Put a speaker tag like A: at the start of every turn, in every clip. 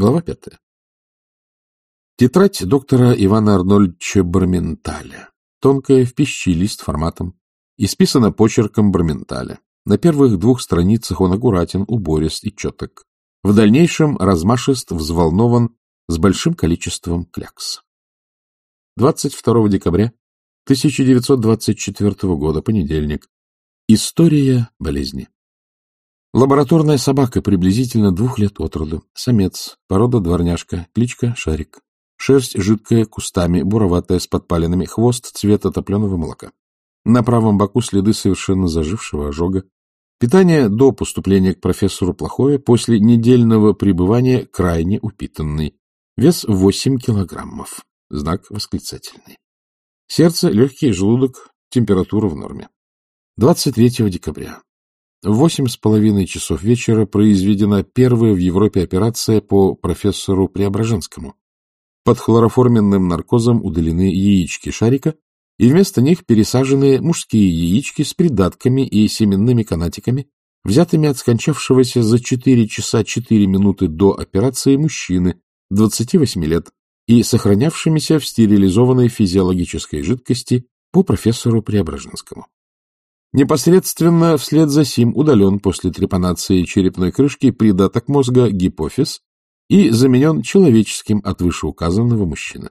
A: Глава пятая. Тетрадь доктора Ивана Арнольдовича Барменталя. Тонкая, в пищи лист форматом. Исписана почерком Барменталя. На первых двух страницах он аккуратен, уборист и четок. В дальнейшем размашист, взволнован, с большим количеством клякс. 22 декабря 1924 года, понедельник. История болезни. Лабораторная собака приблизительно двух лет от роду. Самец, порода дворняжка, кличка Шарик. Шерсть жидкая, кустами, буроватая, с подпалинами, хвост цвета топленого молока. На правом боку следы совершенно зажившего ожога. Питание до поступления к профессору плохое, после недельного пребывания крайне упитанный. Вес 8 килограммов. Знак восклицательный. Сердце, легкий, желудок, температура в норме. 23 декабря. В восемь с половиной часов вечера произведена первая в Европе операция по профессору Преображенскому. Под хлороформенным наркозом удалены яички шарика, и вместо них пересажены мужские яички с придатками и семенными канатиками, взятыми от скончавшегося за 4 часа 4 минуты до операции мужчины 28 лет, и сохранявшимися в стерилизованной физиологической жидкости по профессору Преображенскому. Непосредственно вслед за сим удален после трепанации черепной крышки придаток мозга гипофиз и заменен человеческим от вышеуказанного мужчины.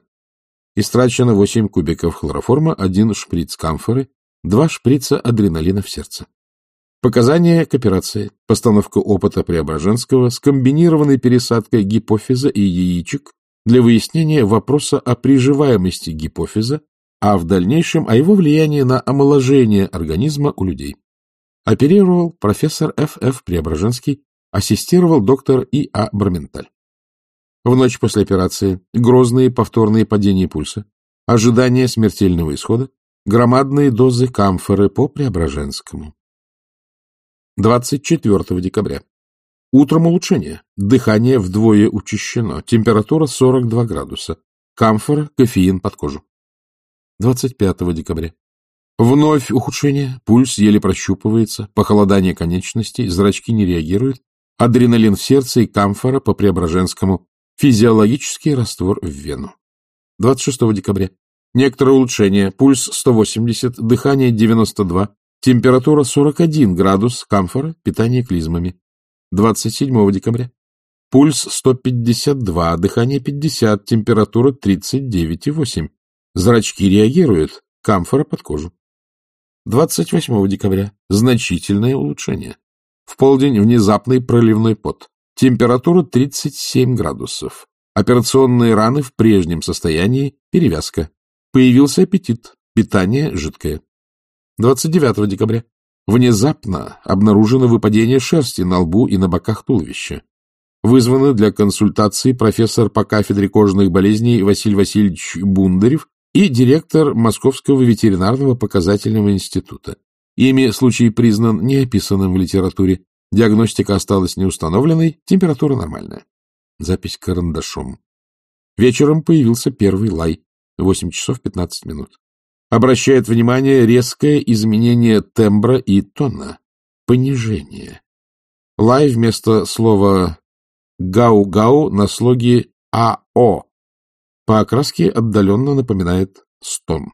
A: Истрачено 8 кубиков хлороформа, 1 шприц камфоры, 2 шприца адреналина в сердце. Показания к операции. Постановка опыта Преображенского с комбинированной пересадкой гипофиза и яичек для выяснения вопроса о приживаемости гипофиза, а в дальнейшем о его влиянии на омоложение организма у людей. Оперировал профессор Ф.Ф. Преображенский, ассистировал доктор И.А. Барменталь. В ночь после операции грозные повторные падения пульса, ожидание смертельного исхода, громадные дозы камфоры по Преображенскому. 24 декабря. Утром улучшение. Дыхание вдвое учащено. Температура 42 градуса. Камфора, кофеин под кожу. 25 декабря. Вновь ухудшение. Пульс еле прощупывается. Похолодание конечностей. Зрачки не реагируют. Адреналин в сердце и камфора по Преображенскому. Физиологический раствор в вену. 26 декабря. Некоторое улучшение. Пульс 180, дыхание 92, температура 41 градус, камфора, питание клизмами. 27 декабря. Пульс 152, дыхание 50, температура 39,8. Зрачки реагируют, камфора под кожу. 28 декабря. Значительное улучшение. В полдень внезапный проливной пот. Температура 37 градусов. Операционные раны в прежнем состоянии, перевязка. Появился аппетит, питание жидкое. 29 декабря. Внезапно обнаружено выпадение шерсти на лбу и на боках туловища. Вызваны для консультации профессор по кафедре кожных болезней Василий Васильевич Бундарев и директор Московского ветеринарного показательного института. Ими случай признан неописанным в литературе. Диагностика осталась неустановленной, температура нормальная. Запись карандашом. Вечером появился первый лай. 8 часов 15 минут обращает внимание резкое изменение тембра и тона, понижение. Лай вместо слова «гау-гау» на слоге «ао». По окраске отдаленно напоминает стон.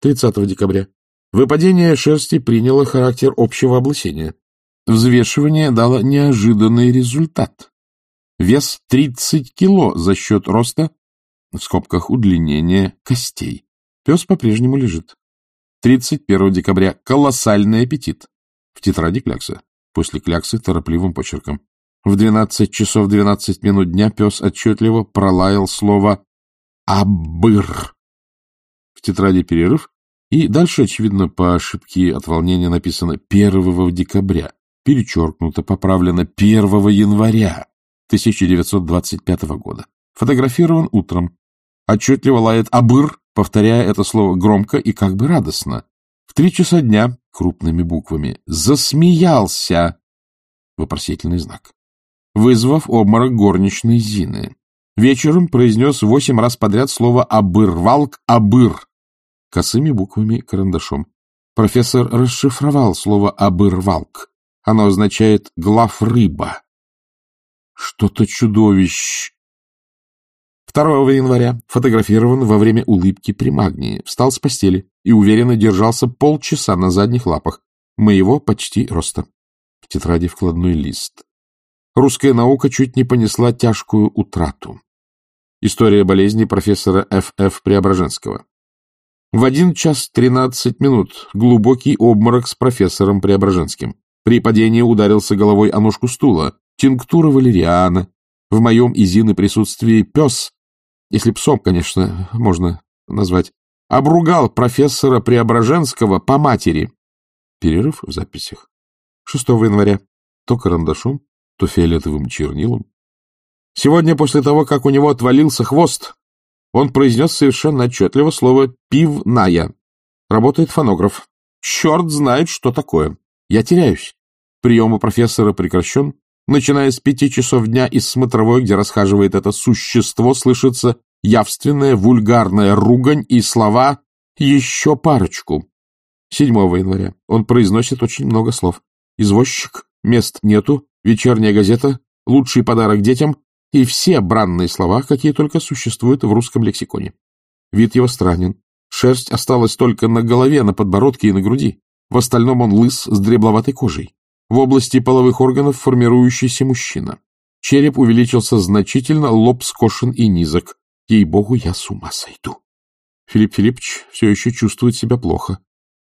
A: 30 декабря. Выпадение шерсти приняло характер общего облысения. Взвешивание дало неожиданный результат. Вес 30 кило за счет роста, в скобках удлинения, костей. Пес по-прежнему лежит. 31 декабря. Колоссальный аппетит. В тетради клякса. После кляксы торопливым почерком. В 12 часов 12 минут дня пес отчетливо пролаял слово «абыр». В тетради перерыв. И дальше, очевидно, по ошибке от волнения написано 1 декабря. Перечеркнуто, поправлено 1 января 1925 года. Фотографирован утром. Отчетливо лает «абыр» повторяя это слово громко и как бы радостно. В три часа дня, крупными буквами, засмеялся, вопросительный знак, вызвав обморок горничной Зины. Вечером произнес восемь раз подряд слово «абыр-валк», «абыр», косыми буквами карандашом. Профессор расшифровал слово «абыр-валк». Оно означает «глав рыба». Что-то чудовищ. 2 января фотографирован во время улыбки при магнии. Встал с постели и уверенно держался полчаса на задних лапах. Моего почти роста. В тетради вкладной лист. Русская наука чуть не понесла тяжкую утрату. История болезни профессора Ф.Ф. Преображенского. В один час тринадцать минут глубокий обморок с профессором Преображенским. При падении ударился головой о ножку стула. Тинктура валериана. В моем и Зины присутствии пес, если псом, конечно, можно назвать, обругал профессора Преображенского по матери. Перерыв в записях. 6 января. То карандашом, то фиолетовым чернилом. Сегодня, после того, как у него отвалился хвост, он произнес совершенно отчетливо слово «пивная». Работает фонограф. Черт знает, что такое. Я теряюсь. Прием у профессора прекращен. Начиная с пяти часов дня из смотровой, где расхаживает это существо, слышится явственная вульгарная ругань и слова «еще парочку». 7 января он произносит очень много слов. Извозчик, мест нету, вечерняя газета, лучший подарок детям и все бранные слова, какие только существуют в русском лексиконе. Вид его странен. Шерсть осталась только на голове, на подбородке и на груди. В остальном он лыс с дребловатой кожей. В области половых органов формирующийся мужчина. Череп увеличился значительно, лоб скошен и низок. Ей-богу, я с ума сойду. Филипп Филиппович все еще чувствует себя плохо.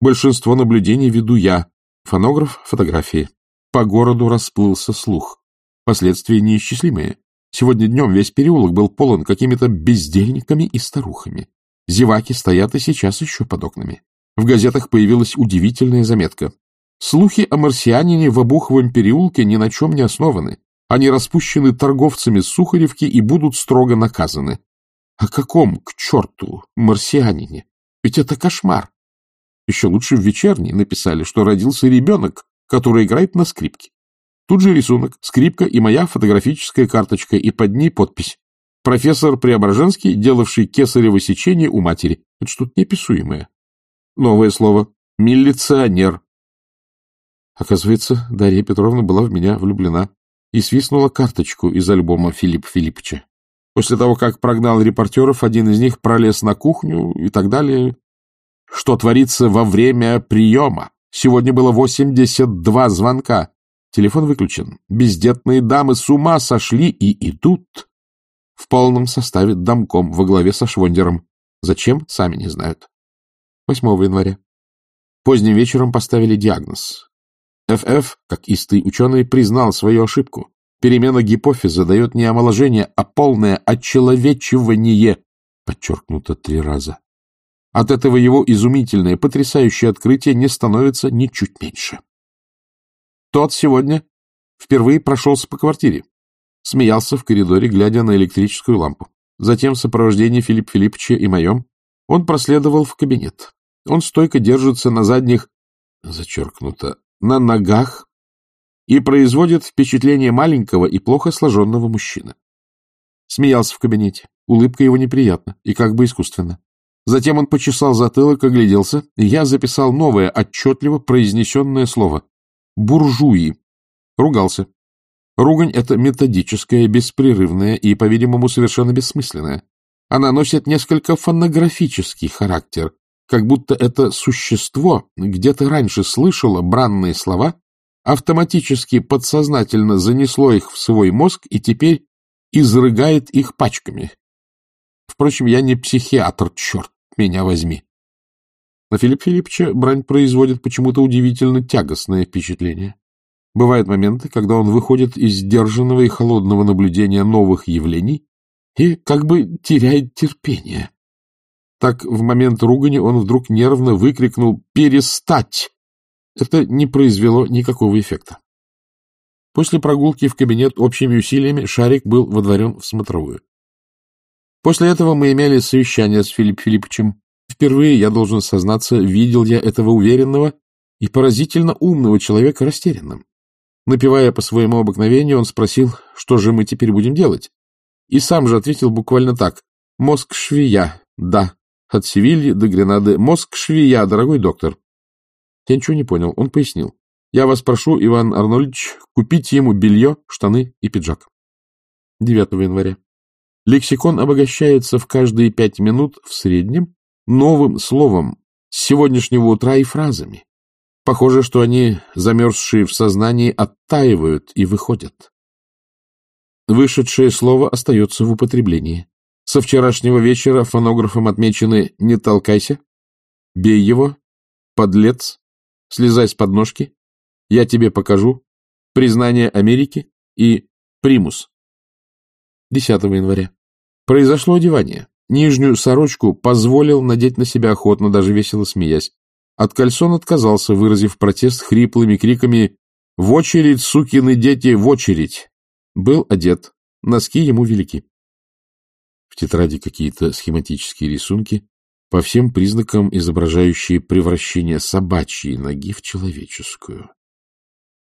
A: Большинство наблюдений веду я. Фонограф, фотографии. По городу расплылся слух. Последствия неисчислимые. Сегодня днем весь переулок был полон какими-то бездельниками и старухами. Зеваки стоят и сейчас еще под окнами. В газетах появилась удивительная заметка. Слухи о марсианине в Обуховом переулке ни на чем не основаны. Они распущены торговцами Сухаревки и будут строго наказаны. О каком, к черту, марсианине? Ведь это кошмар. Еще лучше в вечерней написали, что родился ребенок, который играет на скрипке. Тут же рисунок, скрипка и моя фотографическая карточка, и под ней подпись. Профессор Преображенский, делавший кесарево сечение у матери. Это что-то неописуемое. Новое слово. Милиционер. Оказывается, Дарья Петровна была в меня влюблена и свистнула карточку из альбома Филипп Филипповича. После того, как прогнал репортеров, один из них пролез на кухню и так далее. Что творится во время приема? Сегодня было 82 звонка. Телефон выключен. Бездетные дамы с ума сошли и идут. В полном составе домком во главе со Швондером. Зачем, сами не знают. 8 января. Поздним вечером поставили диагноз. ФФ, как истый ученый, признал свою ошибку. Перемена гипофиза дает не омоложение, а полное очеловечивание, подчеркнуто три раза. От этого его изумительное, потрясающее открытие не становится ничуть меньше. Тот сегодня впервые прошелся по квартире. Смеялся в коридоре, глядя на электрическую лампу. Затем в сопровождении Филиппа Филипповича и моем он проследовал в кабинет. Он стойко держится на задних, зачеркнуто, на ногах и производит впечатление маленького и плохо сложенного мужчины. Смеялся в кабинете. Улыбка его неприятна и как бы искусственна. Затем он почесал затылок, огляделся, и я записал новое, отчетливо произнесенное слово. «Буржуи». Ругался. Ругань — это методическая, беспрерывная и, по-видимому, совершенно бессмысленная. Она носит несколько фонографический характер, как будто это существо где-то раньше слышало бранные слова, автоматически подсознательно занесло их в свой мозг и теперь изрыгает их пачками. Впрочем, я не психиатр, черт меня возьми. На Филиппа Филипповича брань производит почему-то удивительно тягостное впечатление. Бывают моменты, когда он выходит из сдержанного и холодного наблюдения новых явлений и как бы теряет терпение. Так в момент ругани он вдруг нервно выкрикнул «Перестать!». Это не произвело никакого эффекта. После прогулки в кабинет общими усилиями шарик был водворен в смотровую. После этого мы имели совещание с Филиппом Филипповичем. Впервые, я должен сознаться, видел я этого уверенного и поразительно умного человека растерянным. Напевая по своему обыкновению, он спросил, что же мы теперь будем делать. И сам же ответил буквально так. «Мозг швея, да, от Севильи до Гренады. Мозг швея, дорогой доктор. Я ничего не понял. Он пояснил. Я вас прошу, Иван Арнольдович, купить ему белье, штаны и пиджак. 9 января. Лексикон обогащается в каждые пять минут в среднем новым словом с сегодняшнего утра и фразами. Похоже, что они, замерзшие в сознании, оттаивают и выходят. Вышедшее слово остается в употреблении. Со вчерашнего вечера фонографом отмечены «Не толкайся», «Бей его», «Подлец», «Слезай с подножки», «Я тебе покажу», «Признание Америки» и «Примус». 10 января. Произошло одевание. Нижнюю сорочку позволил надеть на себя охотно, даже весело смеясь. От кальсон отказался, выразив протест хриплыми криками «В очередь, сукины дети, в очередь!» Был одет. Носки ему велики. В тетради какие-то схематические рисунки, по всем признакам изображающие превращение собачьей ноги в человеческую.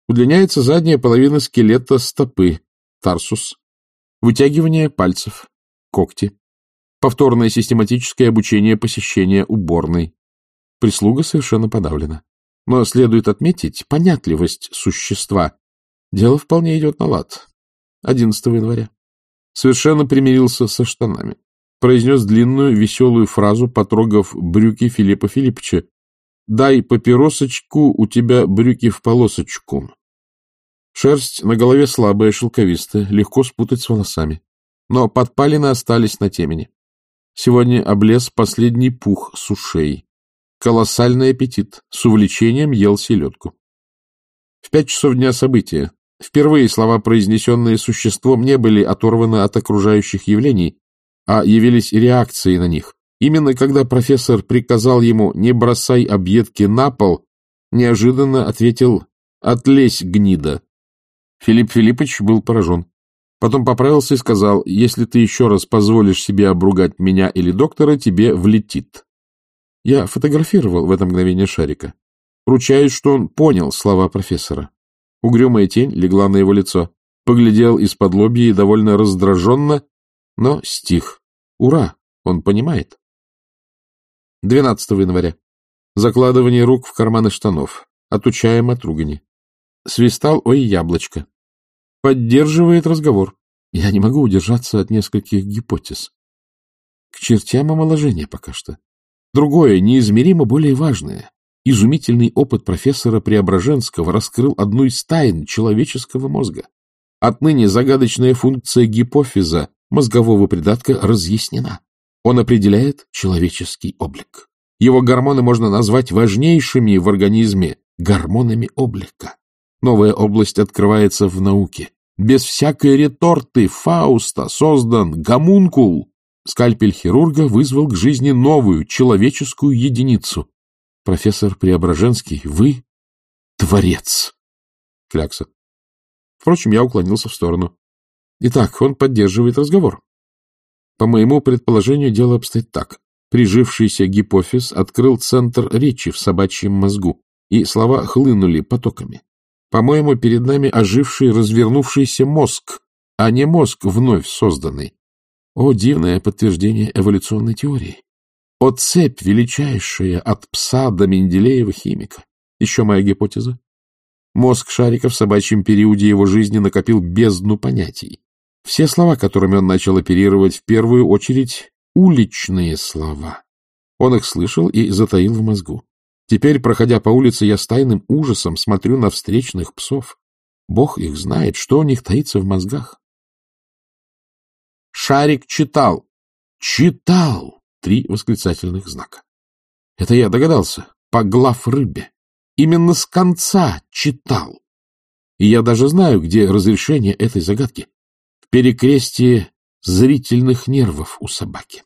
A: Удлиняется задняя половина скелета стопы, тарсус, вытягивание пальцев, когти. Повторное систематическое обучение посещения уборной. Прислуга совершенно подавлена. Но следует отметить понятливость существа. Дело вполне идет на лад. 11 января. Совершенно примирился со штанами. Произнес длинную веселую фразу, потрогав брюки Филиппа Филипповича. «Дай папиросочку, у тебя брюки в полосочку». Шерсть на голове слабая, шелковистая, легко спутать с волосами но подпалины остались на темени. Сегодня облез последний пух с ушей. Колоссальный аппетит. С увлечением ел селедку. В пять часов дня события. Впервые слова, произнесенные существом, не были оторваны от окружающих явлений, а явились реакцией на них. Именно когда профессор приказал ему «не бросай объедки на пол», неожиданно ответил «отлезь, гнида». Филипп Филиппович был поражен. Потом поправился и сказал, если ты еще раз позволишь себе обругать меня или доктора, тебе влетит. Я фотографировал в это мгновение шарика. Ручаюсь, что он понял слова профессора. Угрюмая тень легла на его лицо. Поглядел из-под лобья и довольно раздраженно, но стих. Ура! Он понимает. 12 января. Закладывание рук в карманы штанов. Отучаем от ругани. Свистал ой яблочко поддерживает разговор. Я не могу удержаться от нескольких гипотез. К чертям омоложения пока что. Другое, неизмеримо более важное. Изумительный опыт профессора Преображенского раскрыл одну из тайн человеческого мозга. Отныне загадочная функция гипофиза, мозгового придатка, разъяснена. Он определяет человеческий облик. Его гормоны можно назвать важнейшими в организме гормонами облика. Новая область открывается в науке. Без всякой реторты Фауста создан гомункул. Скальпель хирурга вызвал к жизни новую человеческую единицу. Профессор Преображенский, вы творец. Клякса. Впрочем, я уклонился в сторону. Итак, он поддерживает разговор. По моему предположению, дело обстоит так. Прижившийся гипофиз открыл центр речи в собачьем мозгу, и слова хлынули потоками. По-моему, перед нами оживший, развернувшийся мозг, а не мозг вновь созданный. О, дивное подтверждение эволюционной теории! О, цепь величайшая от пса до Менделеева химика! Еще моя гипотеза. Мозг шарика в собачьем периоде его жизни накопил бездну понятий. Все слова, которыми он начал оперировать, в первую очередь уличные слова. Он их слышал и затаил в мозгу. Теперь, проходя по улице, я с тайным ужасом смотрю на встречных псов. Бог их знает, что у них таится в мозгах. Шарик читал. Читал! Три восклицательных знака. Это я догадался. По глав рыбе. Именно с конца читал. И я даже знаю, где разрешение этой загадки. В перекрестии зрительных нервов у собаки.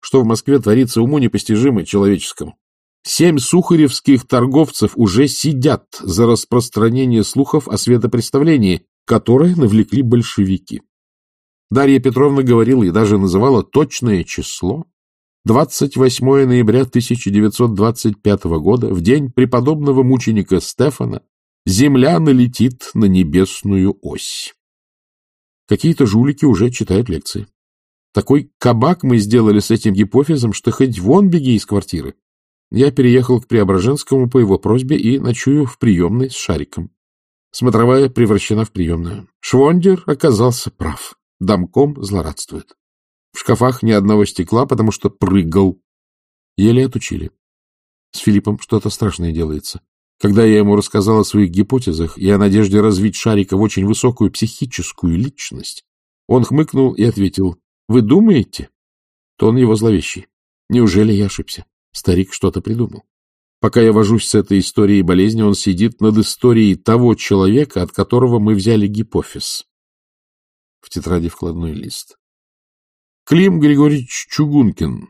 A: Что в Москве творится уму непостижимо человеческому. Семь сухаревских торговцев уже сидят за распространение слухов о светопредставлении, которое навлекли большевики. Дарья Петровна говорила и даже называла точное число 28 ноября 1925 года, в день преподобного мученика Стефана, Земля налетит на небесную ось. Какие-то жулики уже читают лекции. Такой кабак мы сделали с этим гипофизом, что хоть вон беги из квартиры. Я переехал к Преображенскому по его просьбе и ночую в приемной с шариком. Смотровая превращена в приемную. Швондер оказался прав. Домком злорадствует. В шкафах ни одного стекла, потому что прыгал. Еле отучили. С Филиппом что-то страшное делается. Когда я ему рассказал о своих гипотезах и о надежде развить Шарика в очень высокую психическую личность, он хмыкнул и ответил, «Вы думаете?» Тон его зловещий. Неужели я ошибся? Старик что-то придумал. Пока я вожусь с этой историей болезни, он сидит над историей того человека, от которого мы взяли гипофиз. В тетради вкладной лист. Клим Григорьевич Чугункин,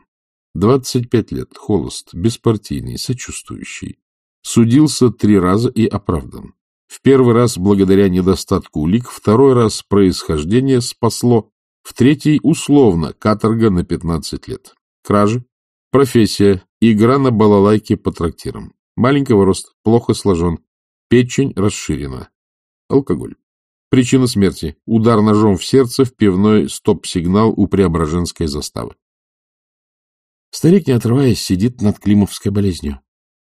A: 25 лет, холост, беспартийный, сочувствующий. Судился три раза и оправдан. В первый раз благодаря недостатку улик, второй раз происхождение спасло, в третий условно каторга на 15 лет. Кражи, профессия, игра на балалайке по трактирам. Маленького роста, плохо сложен, печень расширена. Алкоголь. Причина смерти – удар ножом в сердце в пивной стоп-сигнал у Преображенской заставы. Старик, не отрываясь, сидит над Климовской болезнью.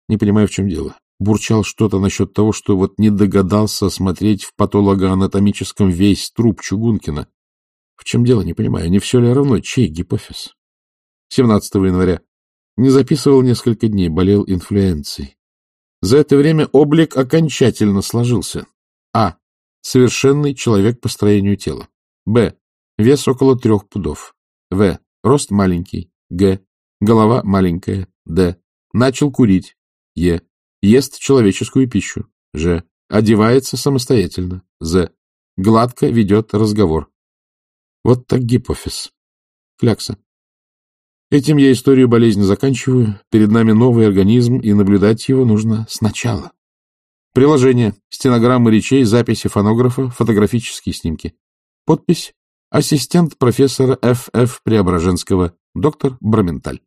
A: Не понимаю, в чем дело. Бурчал что-то насчет того, что вот не догадался смотреть в патологоанатомическом весь труп Чугункина. В чем дело, не понимаю. Не все ли равно, чей гипофиз? 17 января. Не записывал несколько дней, болел инфлюенцией. За это время облик окончательно сложился. А. Совершенный человек по строению тела. Б. Вес около трех пудов. В. Рост маленький. Г. Голова маленькая. Д. Начал курить. Е. Ест человеческую пищу. Ж. Одевается самостоятельно. З. Гладко ведет разговор. Вот так гипофиз. Клякса. Этим я историю болезни заканчиваю. Перед нами новый организм, и наблюдать его нужно сначала. Приложение. Стенограммы речей, записи фонографа, фотографические снимки. Подпись. Ассистент профессора Ф.Ф. Преображенского. Доктор Браменталь.